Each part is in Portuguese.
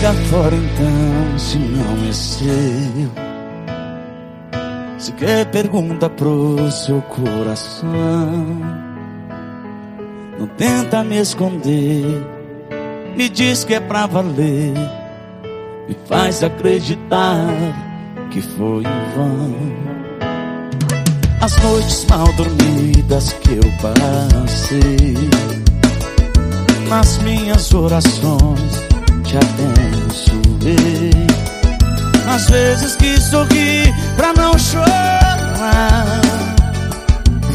Joga fora então, se não é seu. Se quer, pergunta pro seu coração. Não tenta me esconder, me diz que é pra valer. Me faz acreditar que foi em vão. As noites mal dormidas que eu passei Nas minhas orações te abençoei Às vezes que sorri pra não chorar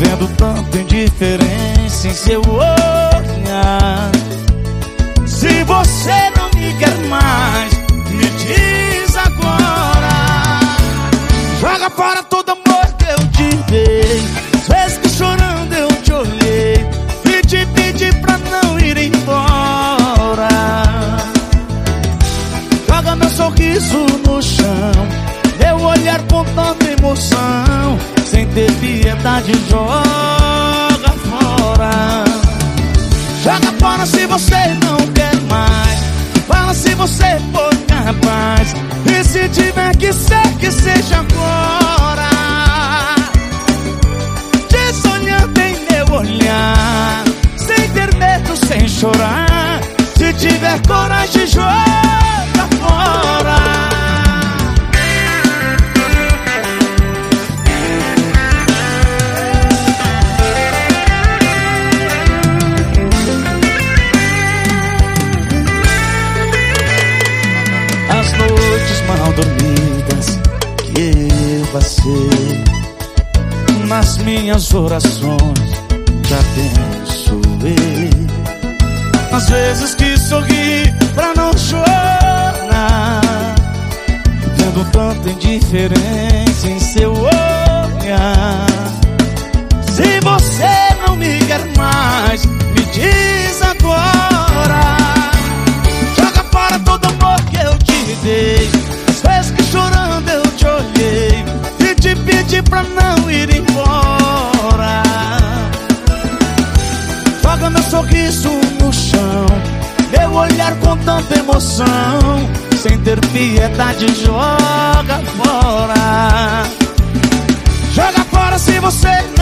Vendo tanta indiferença em seu olhar. Se você não me quer mais, sorriso no chão. Meu olhar com tanta emoção Sem ter piedade joga fora. Joga fora se você não quer mais. Fala se você for capaz. E se tiver que ser, que seja agora. Te sonhando em meu olhar Sem ter medo, sem chorar. Se tiver coragem, joga eu passei Nas minhas orações te abençoei Às vezes que sorri pra não chorar Vendo tanta indiferença em Pra não ir embora. Joga meu sorriso no chão Meu olhar com tanta emoção. Sem ter piedade joga fora. Joga fora se você não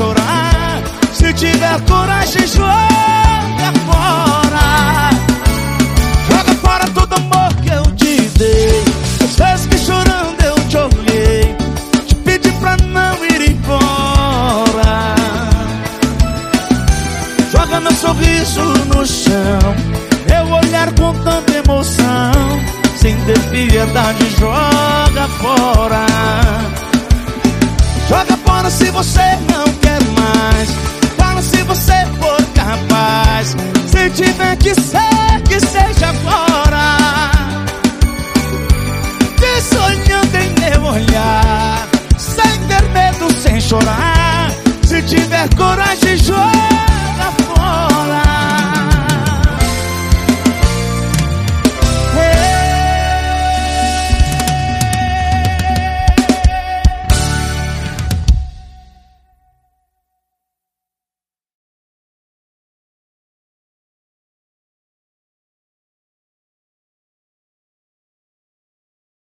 chorar. Se tiver coragem, joga fora. Joga fora todo amor que eu te dei. Às vezes que chorando eu te olhei. Te pedi pra não ir embora. Joga meu sorriso no chão. Meu olhar com tanta emoção. Sem ter piedade joga fora. Joga se você não quer mais. Fala se você for capaz. Se tiver que ser, que seja agora. Te sonhando em meu olhar Sem ter medo, sem chorar. Se tiver coragem, joga